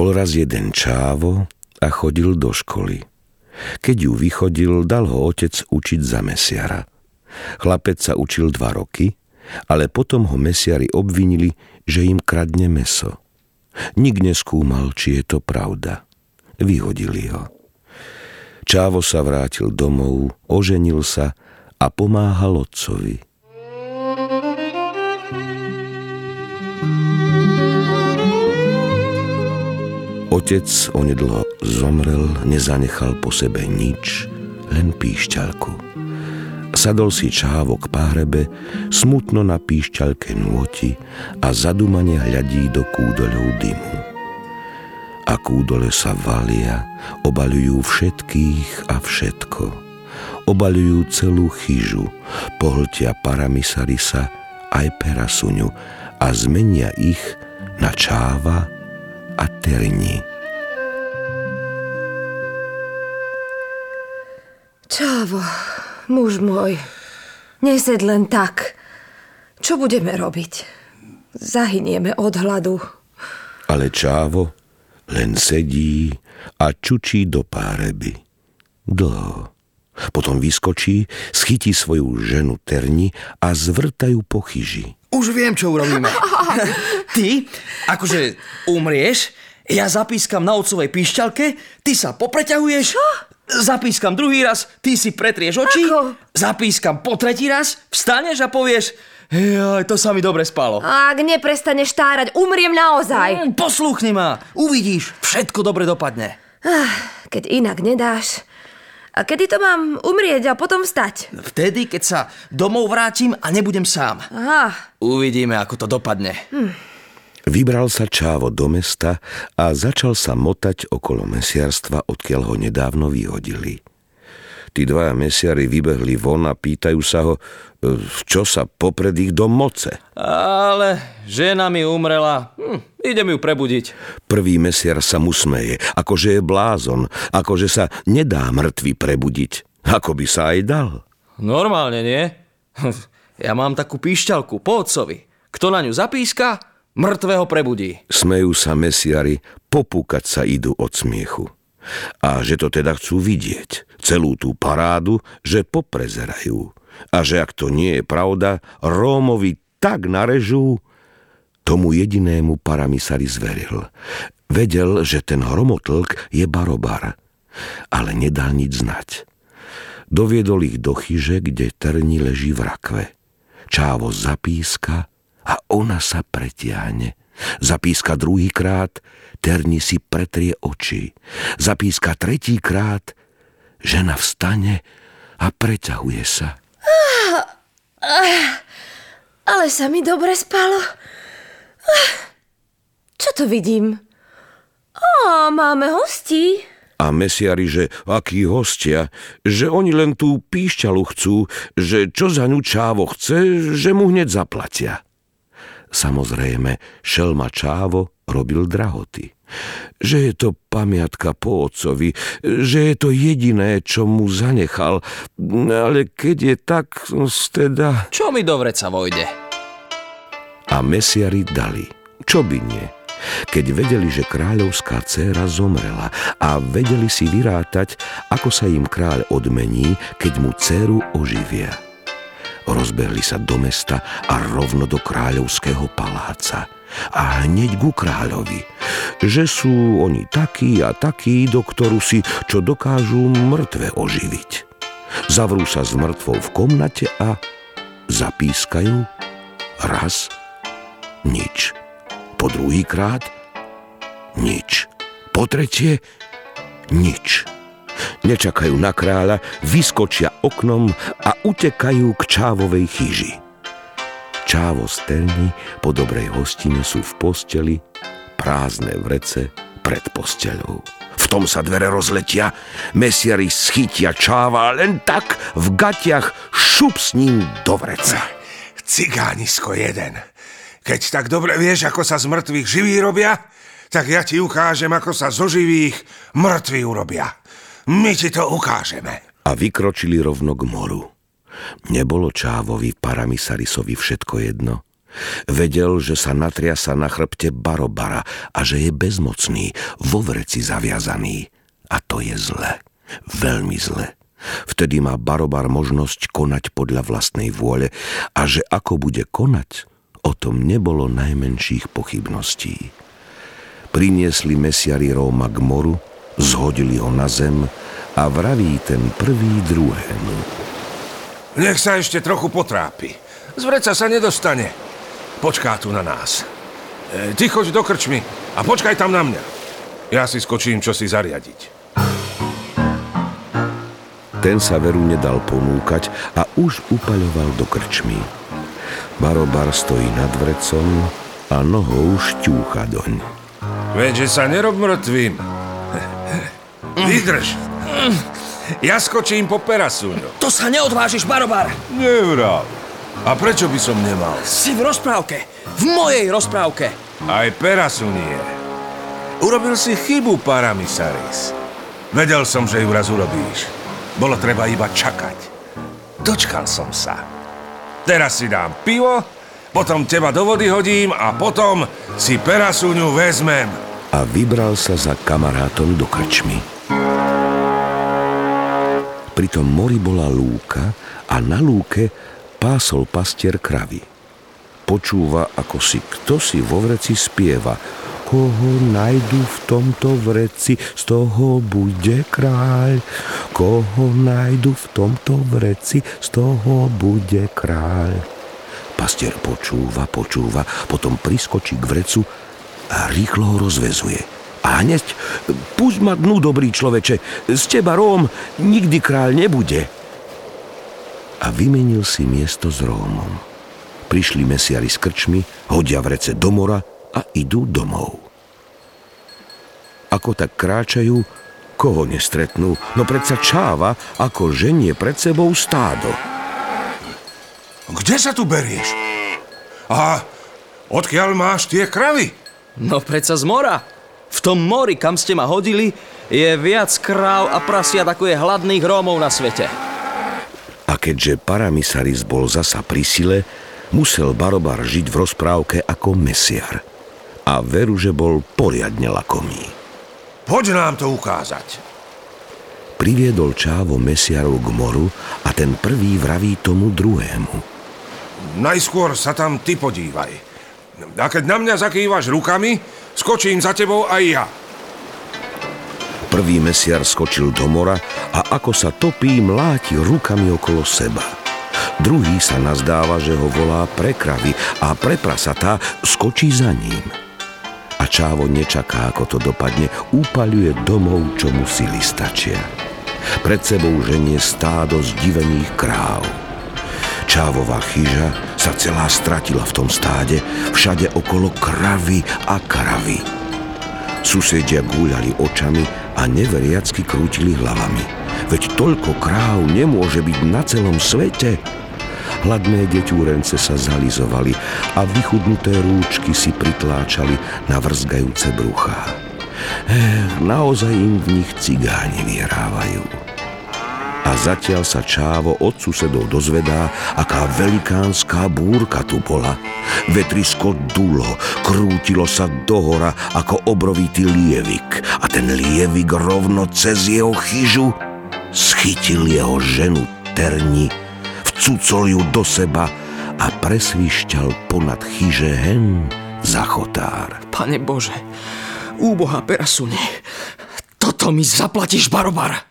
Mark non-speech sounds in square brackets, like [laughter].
Bol raz jeden čávo a chodil do školy. Keď ju vychodil, dal ho otec učiť za mesiara. Chlapec sa učil dva roky, ale potom ho mesiari obvinili, že im kradne meso. Nik neskúmal, či je to pravda. Vyhodili ho. Čávo sa vrátil domov, oženil sa a pomáhal otcovi. Otec onedlo zomrel, nezanechal po sebe nič, len píšťalku. Sadol si čávo k páhrebe, smutno na píšťalke nôti a zadumane hľadí do kúdoľov dymu. A kúdole sa valia, obalujú všetkých a všetko. Obalujú celú chyžu, pohltia paramisarisa aj perasuňu a zmenia ich na čáva a terni. Čávo, muž môj, nesed len tak. Čo budeme robiť? Zahynieme od hladu. Ale Čávo len sedí a čučí do páreby. Dlho. Potom vyskočí, schytí svoju ženu Terni a zvrtajú po chyži. Už viem, čo urobíme. [laughs] Ty, akože umrieš, ja zapískam na otcovej píšťalke, ty sa popreťahuješ, čo? zapískam druhý raz, ty si pretrieš oči, Ako? zapískam po tretí raz, vstaneš a povieš, Jaj, to sa mi dobre spalo. Ak neprestaneš tárať, umriem naozaj. Mm, Poslúchni ma, uvidíš, všetko dobre dopadne. Ah, Keď inak nedáš. A kedy to mám umrieť a potom vstať? Vtedy, keď sa domov vrátim a nebudem sám. Aha, Uvidíme, ako to dopadne. Vybral sa Čávo do mesta a začal sa motať okolo mesiarstva, odkiaľ ho nedávno vyhodili. Tí dvaja mesiari vybehli von a pýtajú sa ho, e, čo sa popred ich do moce. Ale žena mi umrela. Hm, idem ju prebudiť. Prvý mesiar sa mu smeje, akože je blázon, akože sa nedá mŕtvy prebudiť. Ako by sa aj dal. Normálne, nie? [laughs] Ja mám takú píšťalku po otcovi. Kto na ňu zapíska, mŕtvého prebudí. Smejú sa mesiari, popúkať sa idú od smiechu. A že to teda chcú vidieť, celú tú parádu, že poprezerajú. A že ak to nie je pravda, Rómovi tak narežú, tomu jedinému paramisari zveril. Vedel, že ten hromotlk je barobar, ale nedal nič znať. Doviedol ich do chyže, kde Terni leží v rakve. Čávo zapíska a ona sa pretiahne. Zapíska druhýkrát, Terni si pretrie oči. Zapíska tretíkrát, žena vstane a preťahuje sa. ale sa mi dobre spalo. Ah, Čo to vidím? Á, máme hostí. A mesiari, že akí hostia, že oni len tú píšťalu chcú, že čo za ňu čávo chce, že mu hneď zaplatia. Samozrejme, šelma čávo robil drahoty. Že je to pamiatka po otcovi, že je to jediné, čo mu zanechal, ale keď je tak, teda... Čo mi do vreca vojde? A mesiari dali. Čo by nie? Keď vedeli, že kráľovská dcéra zomrela a vedeli si vyrátať, ako sa im kráľ odmení, keď mu dcéru oživia. Rozbehli sa do mesta a rovno do kráľovského paláca. A hneď ku kráľovi, že sú oni takí a takí, doktoru si, čo dokážu mŕtve oživiť. Zavrú sa s mŕtvou v komnate a zapískajú raz nič. Po druhýkrát nič. Po tretie nič. Nečakajú na kráľa, vyskočia oknom a utekajú k čávovej chyži. Čávo stelni po dobrej hostine sú v posteli, prázdne vrece pred posteľou. V tom sa dvere rozletia, mesiari schytia čáva len tak v gatiach šup s ním do vreca. Cigánisko jeden. Keď tak dobre vieš, ako sa z mŕtvych živí robia, tak ja ti ukážem, ako sa zo živých mŕtvi urobia. My ti to ukážeme. A vykročili rovno k moru. Nebolo Čávovi Paramisarisovi všetko jedno. Vedel, že sa natriasa na chrbte Barobara a že je bezmocný, vo vreci zaviazaný. A to je zle. Veľmi zle. Vtedy má Barobar možnosť konať podľa vlastnej vôle a že ako bude konať, o tom nebolo najmenších pochybností. Priniesli mesiari Róma k moru, zhodili ho na zem a vraví ten prvý druhému. Nech sa ešte trochu potrápi. Z vreca sa nedostane. Počká tu na nás. E, ty choď do krčmy a počkaj tam na mňa. Ja si skočím, čo si zariadiť. Ten sa veru nedal ponúkať a už upaľoval do krčmy. Barobar stojí nad vrecom a nohou šťúcha doň. Veď, že sa nerob mŕtvým. [laughs] Vydrž. Ja skočím po perasuňu. To sa neodvážiš, Barobar! Nevral. A prečo by som nemal? Si v rozprávke. V mojej rozprávke. Aj perasunie. Urobil si chybu, Paramisaris. Vedel som, že ju raz urobíš. Bolo treba iba čakať. Dočkal som sa. Teraz si dám pivo, potom teba do vody hodím a potom si perasuňu vezmem. A vybral sa za kamarátom do krčmy. Pri tom mori bola lúka a na lúke pásol pastier kravy. Počúva, ako si kto si vo vreci spieva. Koho najdu v tomto vreci, z toho bude kráľ. Koho najdu v tomto vreci, z toho bude kráľ. Pastier počúva, počúva, potom priskočí k vrecu a rýchlo ho rozvezuje. A hneď, pusť ma dnu, dobrý človeče, z teba, Róm, nikdy kráľ nebude. A vymenil si miesto s Rómom. Prišli mesiari s krčmi, hodia vrece do mora a idú domov. Ako tak kráčajú, koho nestretnú, no predsa čáva, ako ženie pred sebou stádo. Kde sa tu berieš? A odkiaľ máš tie kravy? No predsa z mora. V tom mori, kam ste ma hodili, je viac kráv a prasiat, ako je hladných Rómov na svete. A keďže Paramisaris bol zasa pri sile, musel Barobar žiť v rozprávke ako mesiar. A veru, že bol poriadne lakomý. Poď nám to ukázať. Priviedol čávo mesiarov k moru a ten prvý vraví tomu druhému. Najskôr sa tam ty podívaj. A keď na mňa zakývaš rukami, skočím za tebou aj ja. Prvý mesiar skočil do mora a ako sa topí, mláti rukami okolo seba. Druhý sa nazdáva, že ho volá pre kravy a pre prasatá skočí za ním. A Čávo nečaká, ako to dopadne, úpaľuje domov, čo mu sily stačia. Pred sebou ženie stádo zdivených kráv. Čávová chyža sa celá stratila v tom stáde, všade okolo kravy a kravy. Susedia gúľali očami a neveriacky krútili hlavami. Veď toľko kráv nemôže byť na celom svete. Hladné deťúrence sa zalizovali a vychudnuté rúčky si pritláčali na vrzgajúce bruchá. Eh, naozaj im v nich cigáni vyhrávajú. A zatiaľ sa Čávo od susedov dozvedá, aká velikánska búrka tu bola. Vetrisko dulo, krútilo sa dohora ako obrovitý lievik a ten lievik rovno cez jeho chyžu schytil jeho ženu Terni, vcucol ju do seba a presvišťal ponad chyže hen za chotár. Pane Bože, úboha perasune, toto mi zaplatíš, Barobar.